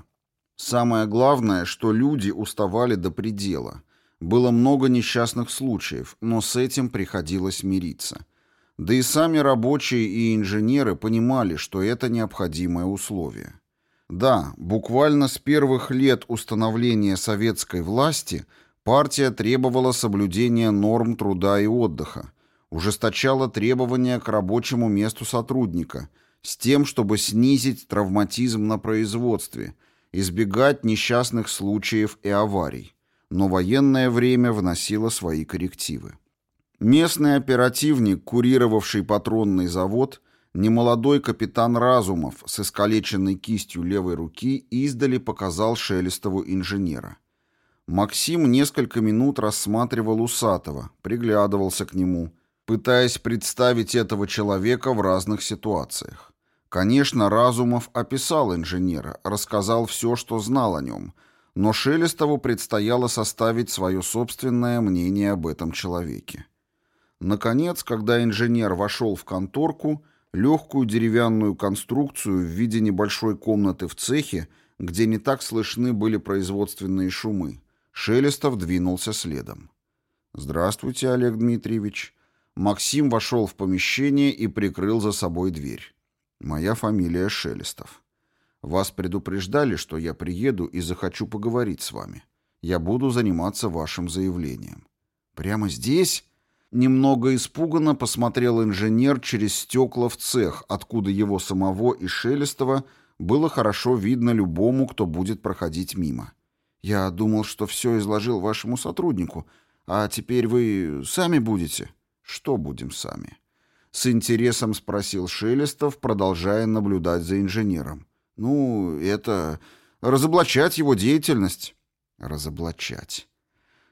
Самое главное, что люди уставали до предела – было много несчастных случаев, но с этим приходилось мириться. Да и сами рабочие и инженеры понимали, что это необходимое условие. Да, буквально с первых лет установления советской власти партия требовала соблюдения норм труда и отдыха, ужесточала требования к рабочему месту сотрудника с тем, чтобы снизить травматизм на производстве, избегать несчастных случаев и аварий но военное время вносило свои коррективы. Местный оперативник, курировавший патронный завод, немолодой капитан Разумов с искалеченной кистью левой руки издали показал Шелестову инженера. Максим несколько минут рассматривал Усатого, приглядывался к нему, пытаясь представить этого человека в разных ситуациях. Конечно, Разумов описал инженера, рассказал все, что знал о нем – но Шелестову предстояло составить свое собственное мнение об этом человеке. Наконец, когда инженер вошел в конторку, легкую деревянную конструкцию в виде небольшой комнаты в цехе, где не так слышны были производственные шумы, Шелестов двинулся следом. «Здравствуйте, Олег Дмитриевич». Максим вошел в помещение и прикрыл за собой дверь. «Моя фамилия Шелестов». Вас предупреждали, что я приеду и захочу поговорить с вами. Я буду заниматься вашим заявлением. Прямо здесь? Немного испуганно посмотрел инженер через стекла в цех, откуда его самого и Шелестова было хорошо видно любому, кто будет проходить мимо. Я думал, что все изложил вашему сотруднику, а теперь вы сами будете. Что будем сами? С интересом спросил Шелестов, продолжая наблюдать за инженером. Ну, это... разоблачать его деятельность. Разоблачать.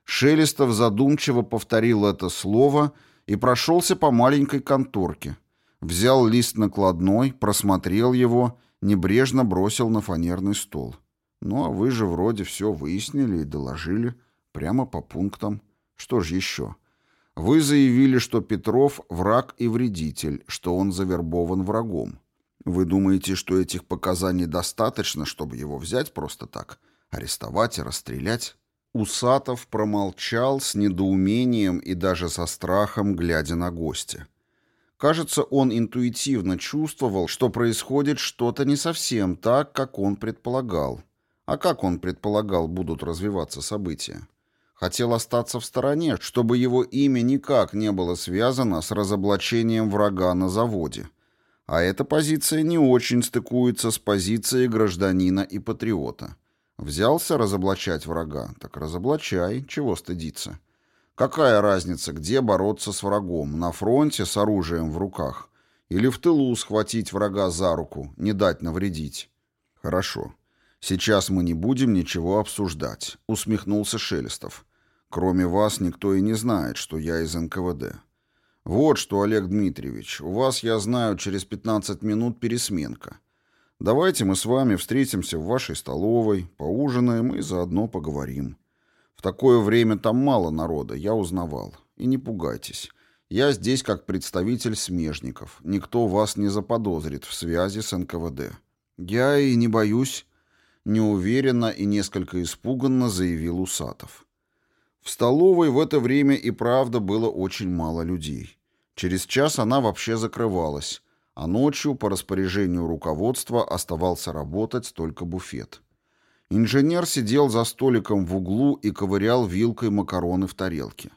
Шелестов задумчиво повторил это слово и прошелся по маленькой конторке. Взял лист накладной, просмотрел его, небрежно бросил на фанерный стол. Ну, а вы же вроде все выяснили и доложили. Прямо по пунктам. Что ж еще? Вы заявили, что Петров враг и вредитель, что он завербован врагом. Вы думаете, что этих показаний достаточно, чтобы его взять просто так, арестовать и расстрелять? Усатов промолчал с недоумением и даже со страхом, глядя на гостя. Кажется, он интуитивно чувствовал, что происходит что-то не совсем так, как он предполагал. А как он предполагал будут развиваться события? Хотел остаться в стороне, чтобы его имя никак не было связано с разоблачением врага на заводе. А эта позиция не очень стыкуется с позицией гражданина и патриота. Взялся разоблачать врага, так разоблачай, чего стыдиться. Какая разница, где бороться с врагом? На фронте с оружием в руках? Или в тылу схватить врага за руку, не дать навредить? Хорошо. Сейчас мы не будем ничего обсуждать, усмехнулся Шелестов. Кроме вас никто и не знает, что я из НКВД. Вот что, Олег Дмитриевич, у вас, я знаю, через 15 минут пересменка. Давайте мы с вами встретимся в вашей столовой, поужинаем и заодно поговорим. В такое время там мало народа, я узнавал. И не пугайтесь. Я здесь как представитель смежников. Никто вас не заподозрит в связи с НКВД. Я и не боюсь, неуверенно и несколько испуганно заявил Усатов. В столовой в это время и правда было очень мало людей. Через час она вообще закрывалась, а ночью по распоряжению руководства оставался работать только буфет. Инженер сидел за столиком в углу и ковырял вилкой макароны в тарелке.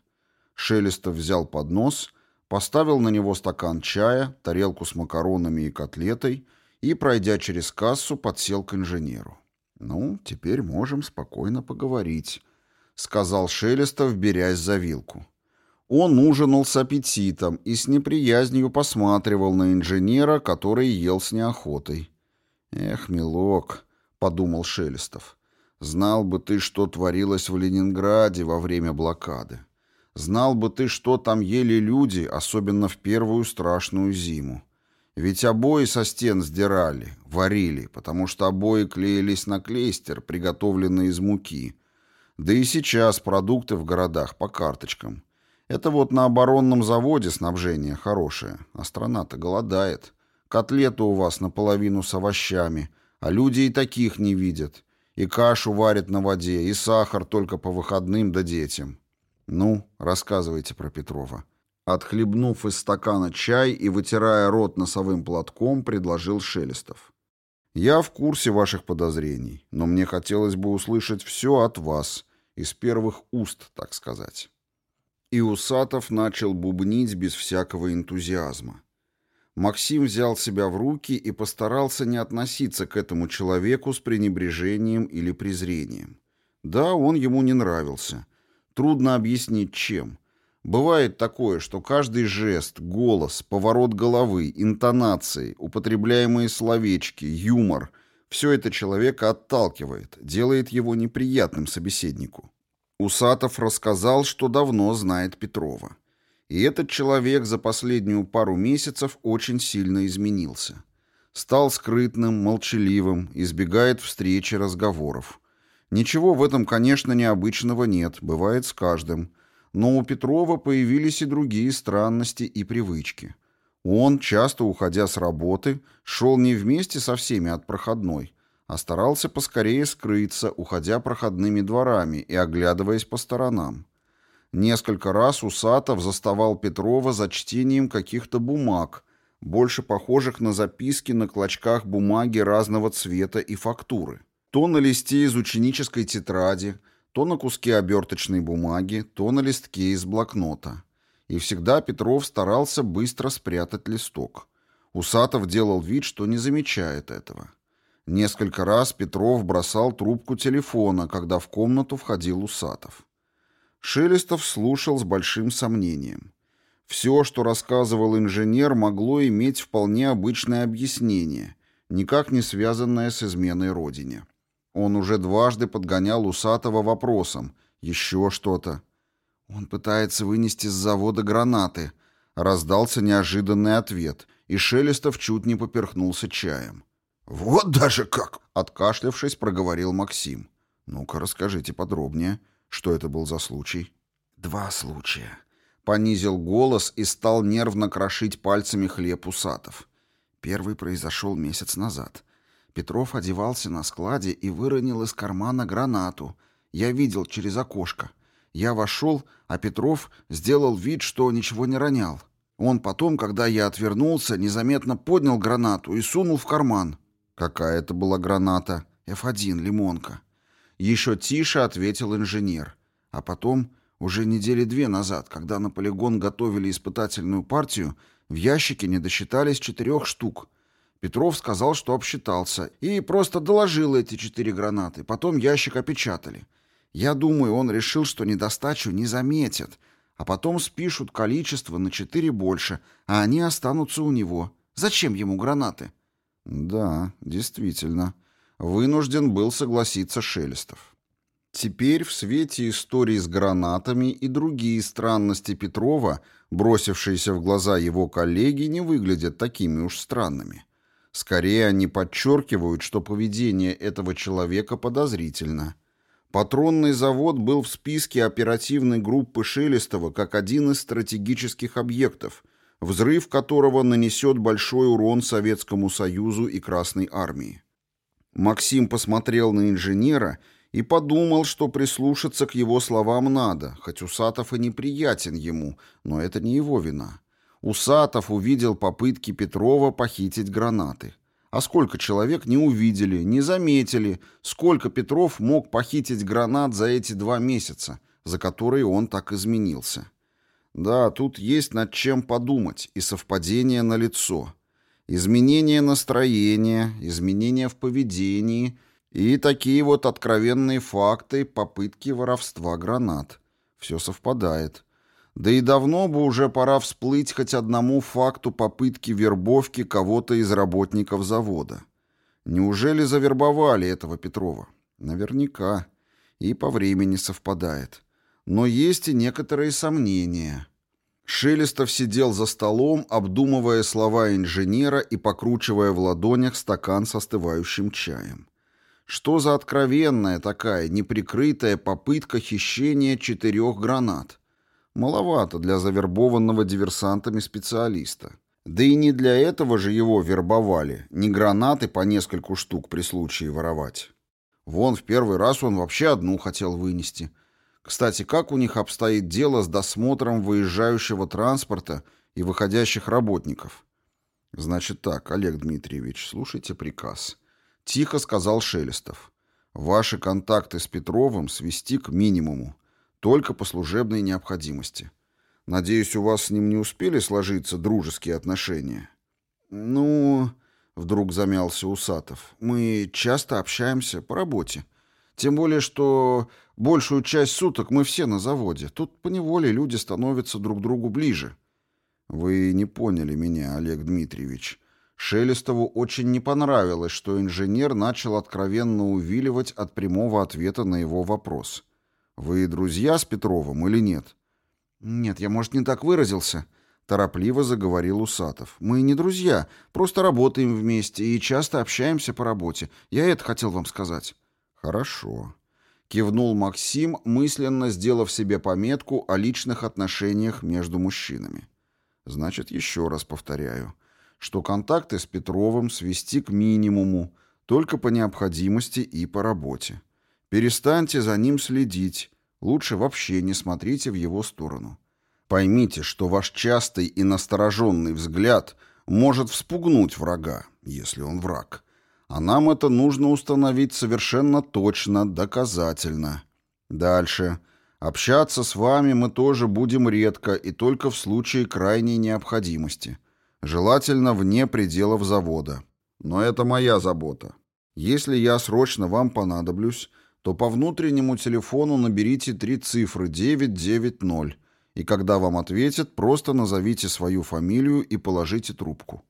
Шелестов взял поднос, поставил на него стакан чая, тарелку с макаронами и котлетой и, пройдя через кассу, подсел к инженеру. «Ну, теперь можем спокойно поговорить», — сказал Шелестов, берясь за вилку. Он ужинал с аппетитом и с неприязнью посматривал на инженера, который ел с неохотой. «Эх, милок», — подумал Шелестов. «Знал бы ты, что творилось в Ленинграде во время блокады. Знал бы ты, что там ели люди, особенно в первую страшную зиму. Ведь обои со стен сдирали, варили, потому что обои клеились на клейстер, приготовленный из муки. Да и сейчас продукты в городах по карточкам. Это вот на оборонном заводе снабжение хорошее, а страна-то голодает. Котлеты у вас наполовину с овощами, а люди и таких не видят. И кашу варят на воде, и сахар только по выходным да детям. Ну, рассказывайте про Петрова. Отхлебнув из стакана чай и вытирая рот носовым платком, предложил Шелестов. «Я в курсе ваших подозрений, но мне хотелось бы услышать все от вас, из первых уст, так сказать». И Усатов начал бубнить без всякого энтузиазма. Максим взял себя в руки и постарался не относиться к этому человеку с пренебрежением или презрением. Да, он ему не нравился. Трудно объяснить, чем. Бывает такое, что каждый жест, голос, поворот головы, интонации, употребляемые словечки, юмор – все это человека отталкивает, делает его неприятным собеседнику. Усатов рассказал, что давно знает Петрова. И этот человек за последнюю пару месяцев очень сильно изменился. Стал скрытным, молчаливым, избегает встреч и разговоров. Ничего в этом, конечно, необычного нет, бывает с каждым. Но у Петрова появились и другие странности и привычки. Он, часто уходя с работы, шел не вместе со всеми от проходной, а старался поскорее скрыться, уходя проходными дворами и оглядываясь по сторонам. Несколько раз Усатов заставал Петрова за чтением каких-то бумаг, больше похожих на записки на клочках бумаги разного цвета и фактуры. То на листе из ученической тетради, то на куске оберточной бумаги, то на листке из блокнота. И всегда Петров старался быстро спрятать листок. Усатов делал вид, что не замечает этого. Несколько раз Петров бросал трубку телефона, когда в комнату входил Усатов. Шелестов слушал с большим сомнением. Все, что рассказывал инженер, могло иметь вполне обычное объяснение, никак не связанное с изменой родине. Он уже дважды подгонял Усатого вопросом. Еще что-то. Он пытается вынести с завода гранаты. Раздался неожиданный ответ, и Шелестов чуть не поперхнулся чаем. «Вот даже как!» — откашлявшись, проговорил Максим. «Ну-ка, расскажите подробнее». Что это был за случай? Два случая. Понизил голос и стал нервно крошить пальцами хлеб усатов. Первый произошел месяц назад. Петров одевался на складе и выронил из кармана гранату. Я видел через окошко. Я вошел, а Петров сделал вид, что ничего не ронял. Он потом, когда я отвернулся, незаметно поднял гранату и сунул в карман. Какая это была граната? F1, лимонка. Еще тише ответил инженер. А потом, уже недели две назад, когда на полигон готовили испытательную партию, в ящике не досчитались четырех штук. Петров сказал, что обсчитался, и просто доложил эти четыре гранаты. Потом ящик опечатали. Я думаю, он решил, что недостачу не заметят, А потом спишут количество на четыре больше, а они останутся у него. Зачем ему гранаты? Да, действительно. Вынужден был согласиться Шелестов. Теперь в свете истории с гранатами и другие странности Петрова, бросившиеся в глаза его коллеги, не выглядят такими уж странными. Скорее, они подчеркивают, что поведение этого человека подозрительно. Патронный завод был в списке оперативной группы Шелестова как один из стратегических объектов, взрыв которого нанесет большой урон Советскому Союзу и Красной Армии. Максим посмотрел на инженера и подумал, что прислушаться к его словам надо, хоть Усатов и неприятен ему, но это не его вина. Усатов увидел попытки Петрова похитить гранаты. А сколько человек не увидели, не заметили, сколько Петров мог похитить гранат за эти два месяца, за которые он так изменился. Да, тут есть над чем подумать, и совпадение на лицо. Изменение настроения, изменения в поведении и такие вот откровенные факты попытки воровства гранат. Все совпадает. Да и давно бы уже пора всплыть хоть одному факту попытки вербовки кого-то из работников завода. Неужели завербовали этого Петрова? Наверняка. И по времени совпадает. Но есть и некоторые сомнения. Шелестов сидел за столом, обдумывая слова инженера и покручивая в ладонях стакан с остывающим чаем. Что за откровенная такая, неприкрытая попытка хищения четырех гранат? Маловато для завербованного диверсантами специалиста. Да и не для этого же его вербовали, не гранаты по нескольку штук при случае воровать. Вон, в первый раз он вообще одну хотел вынести. Кстати, как у них обстоит дело с досмотром выезжающего транспорта и выходящих работников? Значит так, Олег Дмитриевич, слушайте приказ. Тихо сказал Шелестов. Ваши контакты с Петровым свести к минимуму. Только по служебной необходимости. Надеюсь, у вас с ним не успели сложиться дружеские отношения? Ну, вдруг замялся Усатов. Мы часто общаемся по работе. Тем более, что большую часть суток мы все на заводе. Тут поневоле люди становятся друг другу ближе. Вы не поняли меня, Олег Дмитриевич. Шелестову очень не понравилось, что инженер начал откровенно увиливать от прямого ответа на его вопрос. «Вы друзья с Петровым или нет?» «Нет, я, может, не так выразился», — торопливо заговорил Усатов. «Мы не друзья, просто работаем вместе и часто общаемся по работе. Я это хотел вам сказать». «Хорошо», — кивнул Максим, мысленно сделав себе пометку о личных отношениях между мужчинами. «Значит, еще раз повторяю, что контакты с Петровым свести к минимуму, только по необходимости и по работе. Перестаньте за ним следить. Лучше вообще не смотрите в его сторону. Поймите, что ваш частый и настороженный взгляд может вспугнуть врага, если он враг. А нам это нужно установить совершенно точно, доказательно. Дальше. Общаться с вами мы тоже будем редко и только в случае крайней необходимости. Желательно вне пределов завода. Но это моя забота. Если я срочно вам понадоблюсь, то по внутреннему телефону наберите три цифры 990, и когда вам ответят, просто назовите свою фамилию и положите трубку.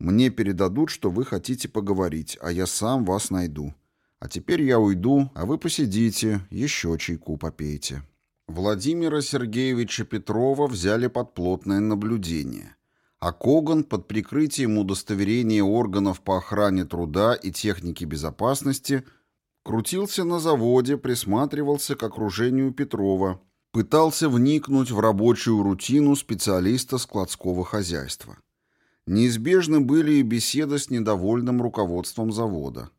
Мне передадут, что вы хотите поговорить, а я сам вас найду. А теперь я уйду, а вы посидите, еще чайку попейте». Владимира Сергеевича Петрова взяли под плотное наблюдение, а Коган под прикрытием удостоверения органов по охране труда и техники безопасности – Крутился на заводе, присматривался к окружению Петрова, пытался вникнуть в рабочую рутину специалиста складского хозяйства. Неизбежны были и беседы с недовольным руководством завода.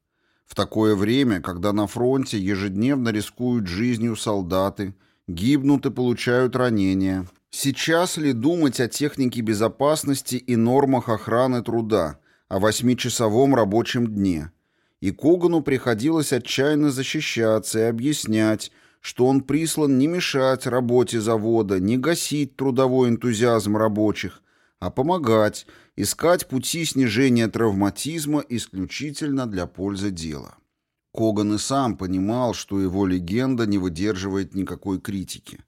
В такое время, когда на фронте ежедневно рискуют жизнью солдаты, гибнут и получают ранения, сейчас ли думать о технике безопасности и нормах охраны труда, о восьмичасовом рабочем дне – и Когану приходилось отчаянно защищаться и объяснять, что он прислан не мешать работе завода, не гасить трудовой энтузиазм рабочих, а помогать, искать пути снижения травматизма исключительно для пользы дела. Коган и сам понимал, что его легенда не выдерживает никакой критики.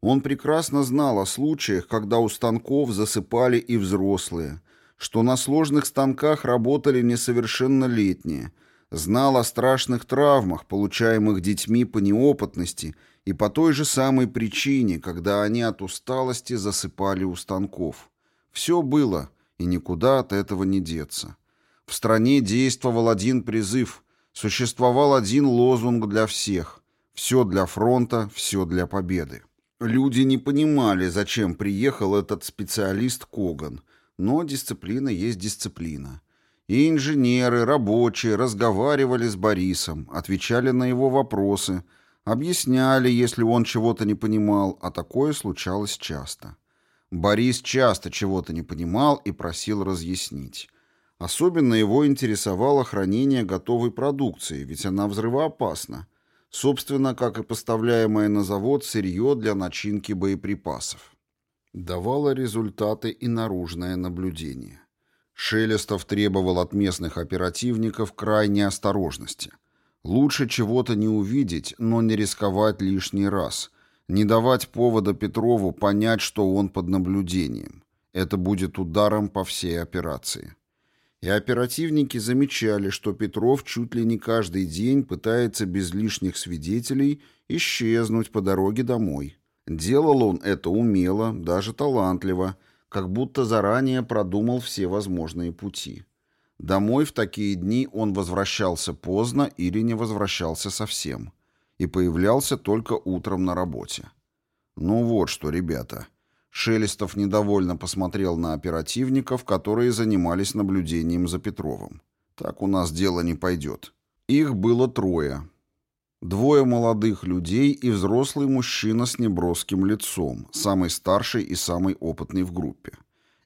Он прекрасно знал о случаях, когда у станков засыпали и взрослые, что на сложных станках работали несовершеннолетние, знал о страшных травмах, получаемых детьми по неопытности и по той же самой причине, когда они от усталости засыпали у станков. Все было, и никуда от этого не деться. В стране действовал один призыв, существовал один лозунг для всех – все для фронта, все для победы. Люди не понимали, зачем приехал этот специалист Коган, но дисциплина есть дисциплина. И инженеры, рабочие разговаривали с Борисом, отвечали на его вопросы, объясняли, если он чего-то не понимал, а такое случалось часто. Борис часто чего-то не понимал и просил разъяснить. Особенно его интересовало хранение готовой продукции, ведь она взрывоопасна. Собственно, как и поставляемое на завод сырье для начинки боеприпасов. Давало результаты и наружное наблюдение. Шелестов требовал от местных оперативников крайней осторожности. Лучше чего-то не увидеть, но не рисковать лишний раз. Не давать повода Петрову понять, что он под наблюдением. Это будет ударом по всей операции. И оперативники замечали, что Петров чуть ли не каждый день пытается без лишних свидетелей исчезнуть по дороге домой. Делал он это умело, даже талантливо, как будто заранее продумал все возможные пути. Домой в такие дни он возвращался поздно или не возвращался совсем. И появлялся только утром на работе. Ну вот что, ребята, Шелестов недовольно посмотрел на оперативников, которые занимались наблюдением за Петровым. «Так у нас дело не пойдет». Их было трое. Двое молодых людей и взрослый мужчина с неброским лицом, самый старший и самый опытный в группе.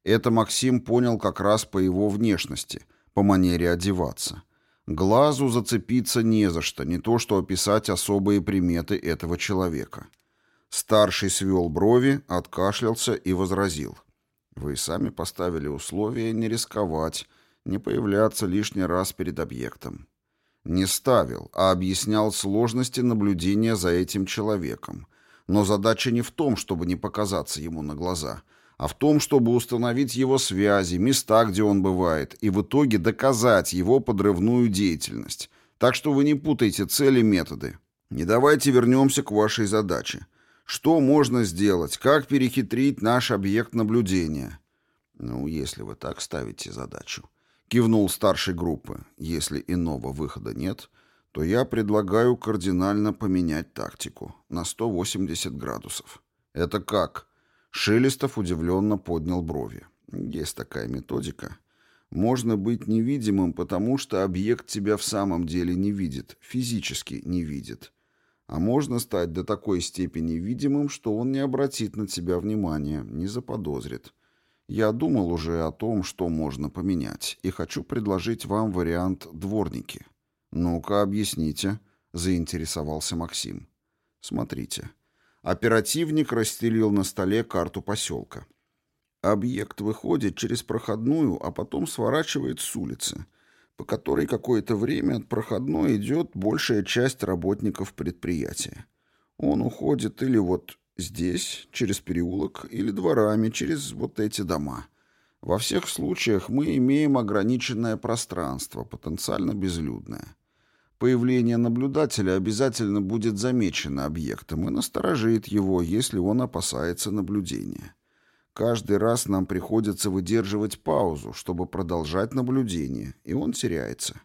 Это Максим понял как раз по его внешности, по манере одеваться. Глазу зацепиться не за что, не то что описать особые приметы этого человека. Старший свел брови, откашлялся и возразил. «Вы сами поставили условие не рисковать, не появляться лишний раз перед объектом». Не ставил, а объяснял сложности наблюдения за этим человеком. Но задача не в том, чтобы не показаться ему на глаза, а в том, чтобы установить его связи, места, где он бывает, и в итоге доказать его подрывную деятельность. Так что вы не путайте цели и методы. Не давайте вернемся к вашей задаче. Что можно сделать? Как перехитрить наш объект наблюдения? Ну, если вы так ставите задачу. Кивнул старшей группы. Если иного выхода нет, то я предлагаю кардинально поменять тактику на 180 градусов. Это как? Шелестов удивленно поднял брови. Есть такая методика. Можно быть невидимым, потому что объект тебя в самом деле не видит, физически не видит. А можно стать до такой степени видимым, что он не обратит на тебя внимания, не заподозрит. Я думал уже о том, что можно поменять, и хочу предложить вам вариант «дворники». «Ну-ка, объясните», — заинтересовался Максим. «Смотрите». Оперативник расстелил на столе карту поселка. Объект выходит через проходную, а потом сворачивает с улицы — по которой какое-то время от проходной идет большая часть работников предприятия. Он уходит или вот здесь, через переулок, или дворами, через вот эти дома. Во всех случаях мы имеем ограниченное пространство, потенциально безлюдное. Появление наблюдателя обязательно будет замечено объектом и насторожит его, если он опасается наблюдения. Каждый раз нам приходится выдерживать паузу, чтобы продолжать наблюдение, и он теряется.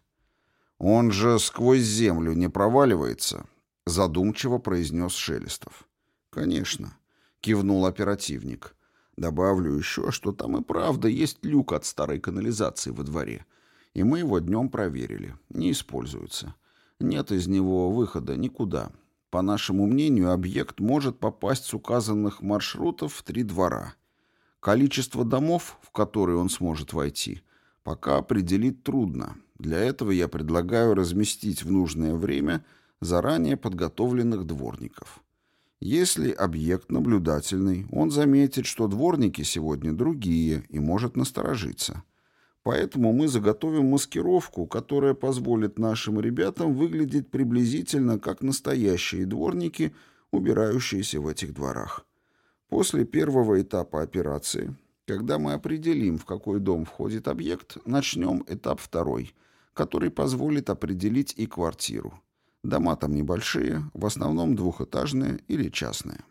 «Он же сквозь землю не проваливается», — задумчиво произнес Шелестов. «Конечно», — кивнул оперативник. «Добавлю еще, что там и правда есть люк от старой канализации во дворе, и мы его днем проверили. Не используется. Нет из него выхода никуда. По нашему мнению, объект может попасть с указанных маршрутов в три двора — Количество домов, в которые он сможет войти, пока определить трудно. Для этого я предлагаю разместить в нужное время заранее подготовленных дворников. Если объект наблюдательный, он заметит, что дворники сегодня другие и может насторожиться. Поэтому мы заготовим маскировку, которая позволит нашим ребятам выглядеть приблизительно как настоящие дворники, убирающиеся в этих дворах. После первого этапа операции, когда мы определим, в какой дом входит объект, начнем этап второй, который позволит определить и квартиру. Дома там небольшие, в основном двухэтажные или частные.